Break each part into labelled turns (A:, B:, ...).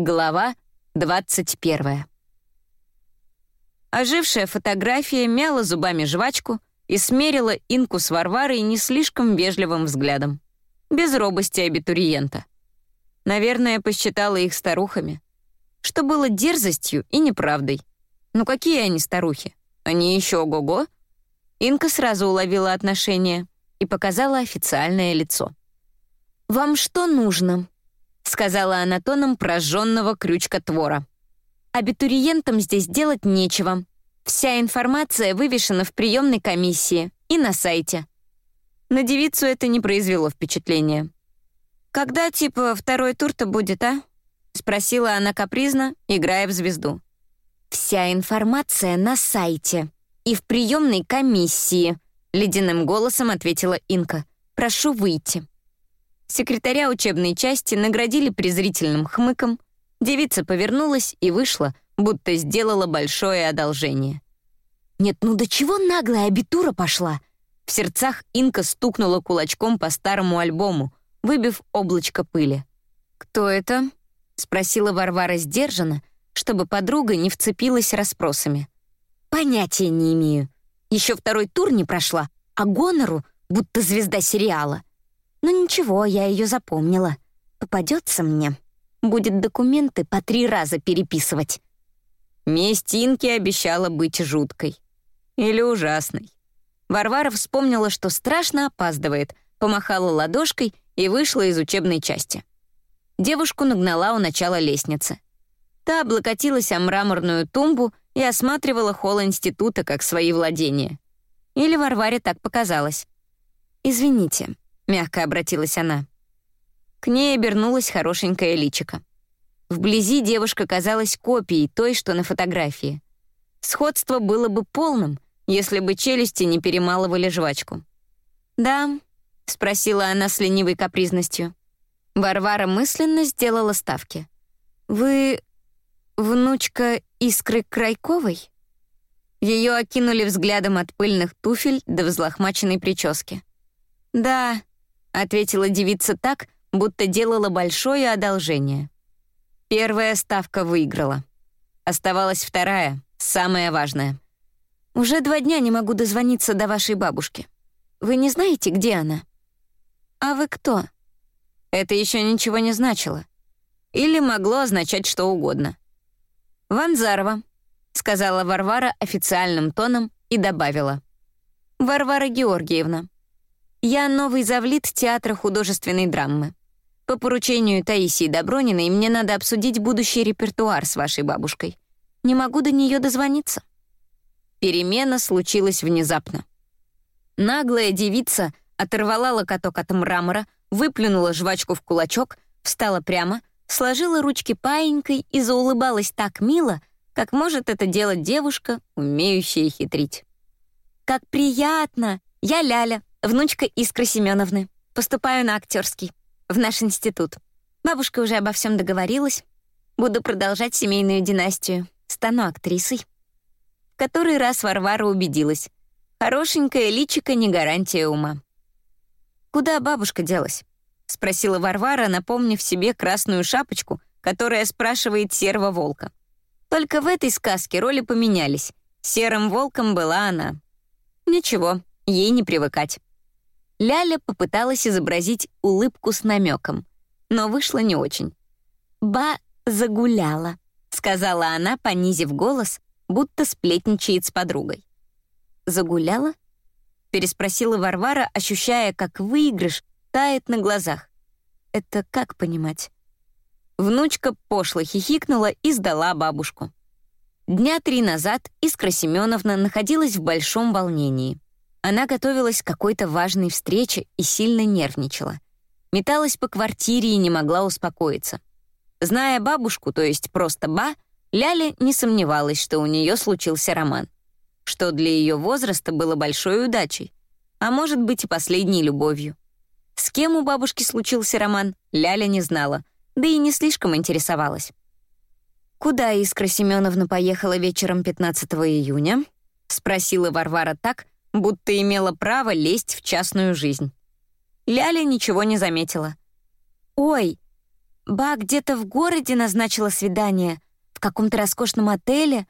A: Глава 21. Ожившая фотография мяла зубами жвачку и смерила Инку с Варварой не слишком вежливым взглядом. Без робости абитуриента. Наверное, посчитала их старухами. Что было дерзостью и неправдой. Ну какие они старухи? Они еще ого-го? Инка сразу уловила отношение и показала официальное лицо. «Вам что нужно?» — сказала она тоном прожженного крючка твора. «Абитуриентам здесь делать нечего. Вся информация вывешена в приемной комиссии и на сайте». На девицу это не произвело впечатления. «Когда, типа, второй тур-то будет, а?» — спросила она капризно, играя в звезду. «Вся информация на сайте и в приемной комиссии», — ледяным голосом ответила Инка. «Прошу выйти». Секретаря учебной части наградили презрительным хмыком, девица повернулась и вышла, будто сделала большое одолжение. «Нет, ну до чего наглая абитура пошла?» В сердцах Инка стукнула кулачком по старому альбому, выбив облачко пыли. «Кто это?» — спросила Варвара сдержанно, чтобы подруга не вцепилась расспросами. «Понятия не имею. Еще второй тур не прошла, а гонору, будто звезда сериала. Но ничего, я ее запомнила. Попадется мне. Будет документы по три раза переписывать. Месть Инки обещала быть жуткой. Или ужасной. Варвара вспомнила, что страшно опаздывает, помахала ладошкой и вышла из учебной части. Девушку нагнала у начала лестницы. Та облокотилась о мраморную тумбу и осматривала холл института как свои владения. Или Варваре так показалось. «Извините, мягко обратилась она. К ней обернулась хорошенькая личика. Вблизи девушка казалась копией той, что на фотографии. Сходство было бы полным, если бы челюсти не перемалывали жвачку. «Да», — спросила она с ленивой капризностью. Варвара мысленно сделала ставки. «Вы внучка Искры Крайковой?» Ее окинули взглядом от пыльных туфель до взлохмаченной прически. «Да», — ответила девица так, будто делала большое одолжение. Первая ставка выиграла. Оставалась вторая, самая важная. «Уже два дня не могу дозвониться до вашей бабушки. Вы не знаете, где она?» «А вы кто?» Это еще ничего не значило. Или могло означать что угодно. «Ванзарова», — сказала Варвара официальным тоном и добавила. «Варвара Георгиевна, я новый завлит театра художественной драмы. По поручению Таисии Доброниной мне надо обсудить будущий репертуар с вашей бабушкой. Не могу до нее дозвониться». Перемена случилась внезапно. Наглая девица оторвала локоток от мрамора, выплюнула жвачку в кулачок, встала прямо, сложила ручки паенькой и заулыбалась так мило, как может это делать девушка, умеющая хитрить. «Как приятно! Я Ляля, внучка Искры Семеновны. Поступаю на актерский, в наш институт. Бабушка уже обо всем договорилась. Буду продолжать семейную династию. Стану актрисой. В который раз Варвара убедилась. Хорошенькая личика не гарантия ума. «Куда бабушка делась?» — спросила Варвара, напомнив себе красную шапочку, которая спрашивает серого волка. Только в этой сказке роли поменялись. Серым волком была она. Ничего, ей не привыкать. Ляля попыталась изобразить улыбку с намеком, но вышло не очень. «Ба загуляла», — сказала она, понизив голос, будто сплетничает с подругой. «Загуляла?» — переспросила Варвара, ощущая, как выигрыш тает на глазах. «Это как понимать?» Внучка пошло хихикнула и сдала бабушку. Дня три назад Искра Семеновна находилась в большом волнении — она готовилась к какой-то важной встрече и сильно нервничала. Металась по квартире и не могла успокоиться. Зная бабушку, то есть просто ба, Ляля не сомневалась, что у нее случился роман. Что для ее возраста было большой удачей, а может быть и последней любовью. С кем у бабушки случился роман, Ляля не знала, да и не слишком интересовалась. «Куда Искра Семеновна поехала вечером 15 июня?» — спросила Варвара так, будто имела право лезть в частную жизнь. Ляля ничего не заметила. «Ой, Ба где-то в городе назначила свидание, в каком-то роскошном отеле.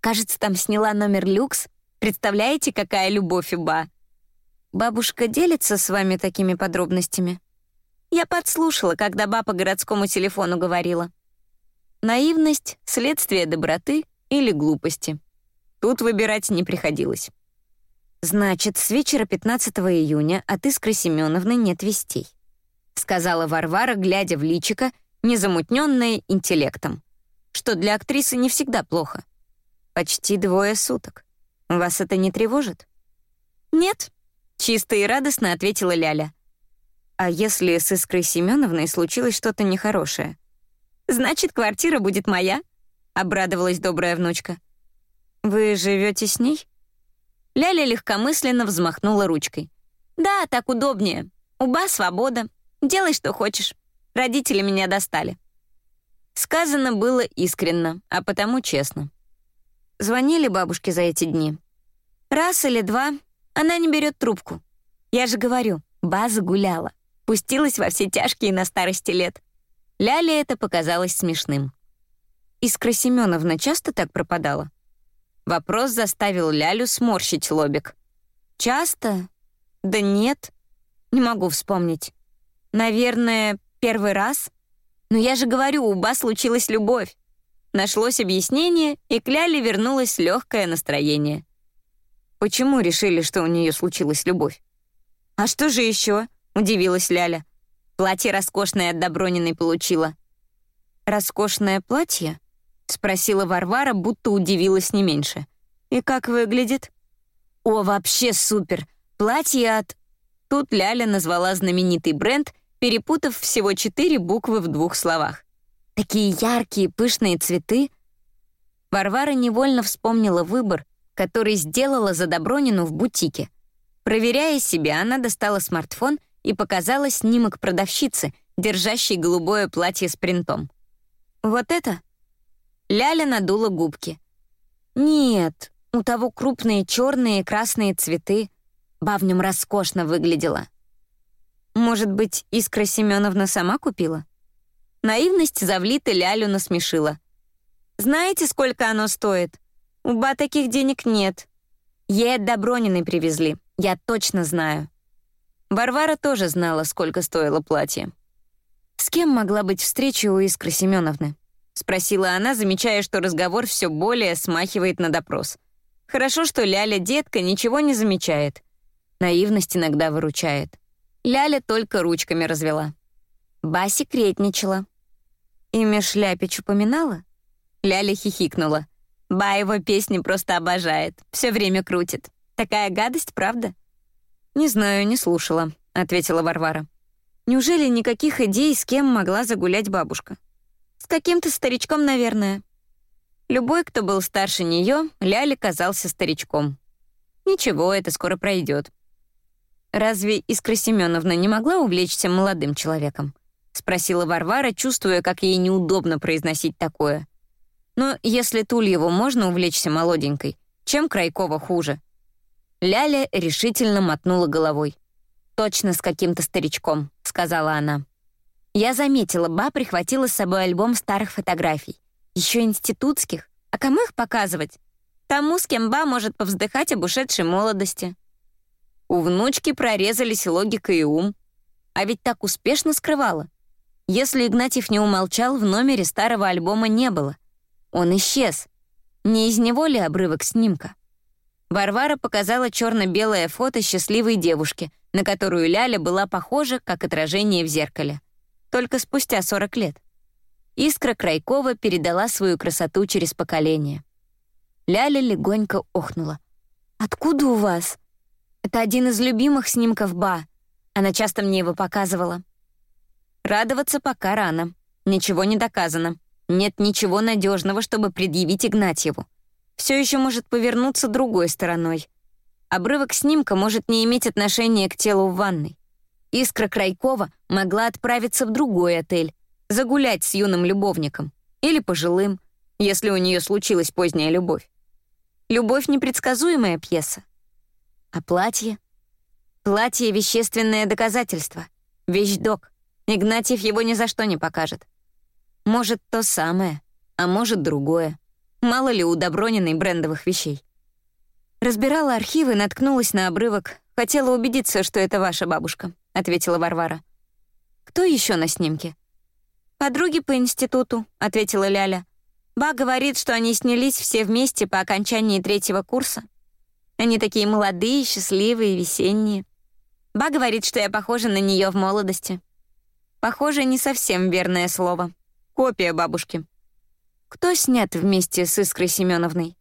A: Кажется, там сняла номер люкс. Представляете, какая любовь у Ба? Бабушка делится с вами такими подробностями? Я подслушала, когда Ба по городскому телефону говорила. Наивность — следствие доброты или глупости. Тут выбирать не приходилось. «Значит, с вечера 15 июня от Искры Семеновны нет вестей», сказала Варвара, глядя в личико, незамутненное интеллектом, что для актрисы не всегда плохо. «Почти двое суток. Вас это не тревожит?» «Нет», — чисто и радостно ответила Ляля. «А если с Искрой Семеновной случилось что-то нехорошее?» «Значит, квартира будет моя», — обрадовалась добрая внучка. «Вы живете с ней?» Ляля легкомысленно взмахнула ручкой. «Да, так удобнее. Уба свобода. Делай, что хочешь. Родители меня достали». Сказано было искренно, а потому честно. Звонили бабушке за эти дни. Раз или два, она не берет трубку. Я же говорю, база гуляла. Пустилась во все тяжкие на старости лет. Ляле это показалось смешным. Искра Семеновна часто так пропадала? Вопрос заставил Лялю сморщить лобик. «Часто? Да нет. Не могу вспомнить. Наверное, первый раз? Но я же говорю, у Ба случилась любовь. Нашлось объяснение, и к Ляле вернулось легкое настроение. Почему решили, что у нее случилась любовь? «А что же еще? удивилась Ляля. «Платье роскошное от Доброниной получила». «Роскошное платье?» — спросила Варвара, будто удивилась не меньше. «И как выглядит?» «О, вообще супер! Платье от...» Тут Ляля назвала знаменитый бренд, перепутав всего четыре буквы в двух словах. «Такие яркие, пышные цветы!» Варвара невольно вспомнила выбор, который сделала за Добронину в бутике. Проверяя себя, она достала смартфон и показала снимок продавщицы, держащей голубое платье с принтом. «Вот это?» Ляля надула губки. «Нет, у того крупные черные и красные цветы. Ба в нем роскошно выглядела». «Может быть, Искра Семеновна сама купила?» Наивность завлита Лялю насмешила. «Знаете, сколько оно стоит? У Ба таких денег нет. Ей от Доброниной привезли, я точно знаю». Варвара тоже знала, сколько стоило платье. С кем могла быть встреча у Искры Семеновны? — спросила она, замечая, что разговор все более смахивает на допрос. Хорошо, что Ляля, детка, ничего не замечает. Наивность иногда выручает. Ляля только ручками развела. Ба секретничала. Имя Шляпич упоминала? Ляля хихикнула. Ба его песни просто обожает, все время крутит. Такая гадость, правда? «Не знаю, не слушала», — ответила Варвара. «Неужели никаких идей, с кем могла загулять бабушка?» Каким-то старичком, наверное. Любой, кто был старше нее, Ляли казался старичком. Ничего, это скоро пройдет. Разве Искра Семеновна не могла увлечься молодым человеком? Спросила Варвара, чувствуя, как ей неудобно произносить такое. Но если Тульеву можно увлечься молоденькой, чем Крайкова хуже? Ляля решительно мотнула головой. «Точно с каким-то старичком», — сказала она. Я заметила, Ба прихватила с собой альбом старых фотографий. Еще институтских. А кому их показывать? Тому, с кем Ба может повздыхать об ушедшей молодости. У внучки прорезались логика и ум. А ведь так успешно скрывала. Если Игнатьев не умолчал, в номере старого альбома не было. Он исчез. Не из него ли обрывок снимка? Варвара показала черно-белое фото счастливой девушки, на которую Ляля была похожа, как отражение в зеркале только спустя 40 лет. Искра Крайкова передала свою красоту через поколение. Ляля легонько охнула. «Откуда у вас?» «Это один из любимых снимков Ба. Она часто мне его показывала». Радоваться пока рано. Ничего не доказано. Нет ничего надежного, чтобы предъявить Игнатьеву. Все еще может повернуться другой стороной. Обрывок снимка может не иметь отношения к телу в ванной. Искра Крайкова могла отправиться в другой отель, загулять с юным любовником или пожилым, если у нее случилась поздняя любовь. Любовь — непредсказуемая пьеса. А платье? Платье — вещественное доказательство. Вещдок. Игнатьев его ни за что не покажет. Может, то самое, а может, другое. Мало ли у Доброниной брендовых вещей. Разбирала архивы, наткнулась на обрывок. Хотела убедиться, что это ваша бабушка, ответила Варвара. Кто еще на снимке? Подруги по институту, ответила Ляля. Ба говорит, что они снялись все вместе по окончании третьего курса. Они такие молодые, счастливые, весенние. Ба говорит, что я похожа на нее в молодости. Похоже, не совсем верное слово. Копия бабушки. Кто снят вместе с Искрой Семеновной?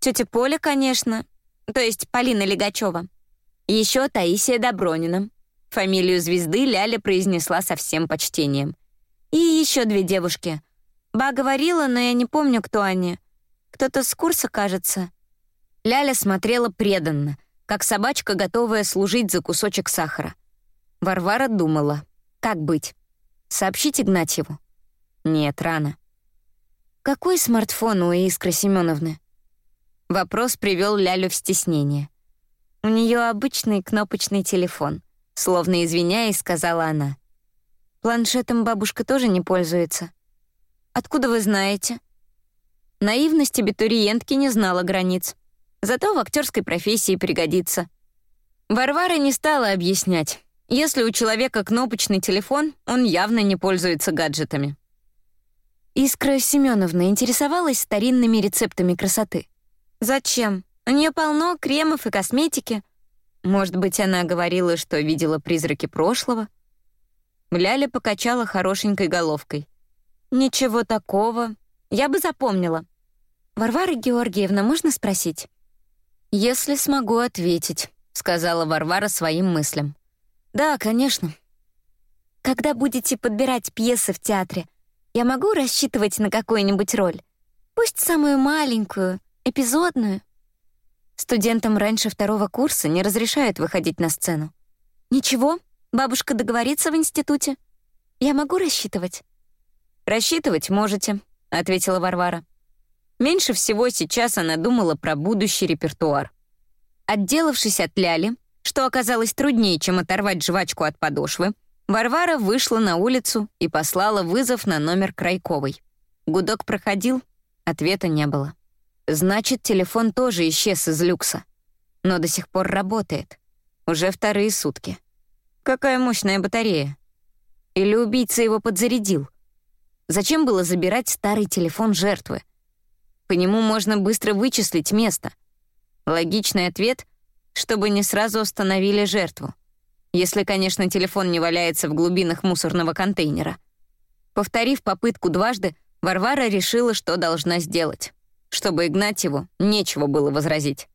A: Тетя Поля, конечно, то есть Полина Легачева. Еще Таисия Добронина. Фамилию звезды Ляля произнесла со всем почтением. И еще две девушки. Ба говорила, но я не помню, кто они. Кто-то с курса, кажется. Ляля смотрела преданно, как собачка, готовая служить за кусочек сахара. Варвара думала, как быть? Сообщить Игнатьеву? Нет, рано. Какой смартфон у Искры Семеновны? Вопрос привел Лялю в стеснение. У нее обычный кнопочный телефон, словно извиняясь, сказала она. Планшетом бабушка тоже не пользуется. Откуда вы знаете? Наивность абитуриентки не знала границ. Зато в актерской профессии пригодится. Варвара не стала объяснять. Если у человека кнопочный телефон, он явно не пользуется гаджетами. Искра Семеновна интересовалась старинными рецептами красоты. Зачем? У нее полно кремов и косметики. Может быть, она говорила, что видела призраки прошлого? Ляля покачала хорошенькой головкой. Ничего такого. Я бы запомнила. Варвара Георгиевна, можно спросить? Если смогу ответить, сказала Варвара своим мыслям. Да, конечно. Когда будете подбирать пьесы в театре, я могу рассчитывать на какую-нибудь роль? Пусть самую маленькую, эпизодную. Студентам раньше второго курса не разрешают выходить на сцену. Ничего, бабушка договорится в институте. Я могу рассчитывать? Рассчитывать можете, ответила Варвара. Меньше всего сейчас она думала про будущий репертуар. Отделавшись от Ляли, что оказалось труднее, чем оторвать жвачку от подошвы, Варвара вышла на улицу и послала вызов на номер Крайковой. Гудок проходил, ответа не было. Значит, телефон тоже исчез из люкса. Но до сих пор работает. Уже вторые сутки. Какая мощная батарея. Или убийца его подзарядил. Зачем было забирать старый телефон жертвы? По нему можно быстро вычислить место. Логичный ответ — чтобы не сразу установили жертву. Если, конечно, телефон не валяется в глубинах мусорного контейнера. Повторив попытку дважды, Варвара решила, что должна сделать. Чтобы Игнатьеву нечего было возразить.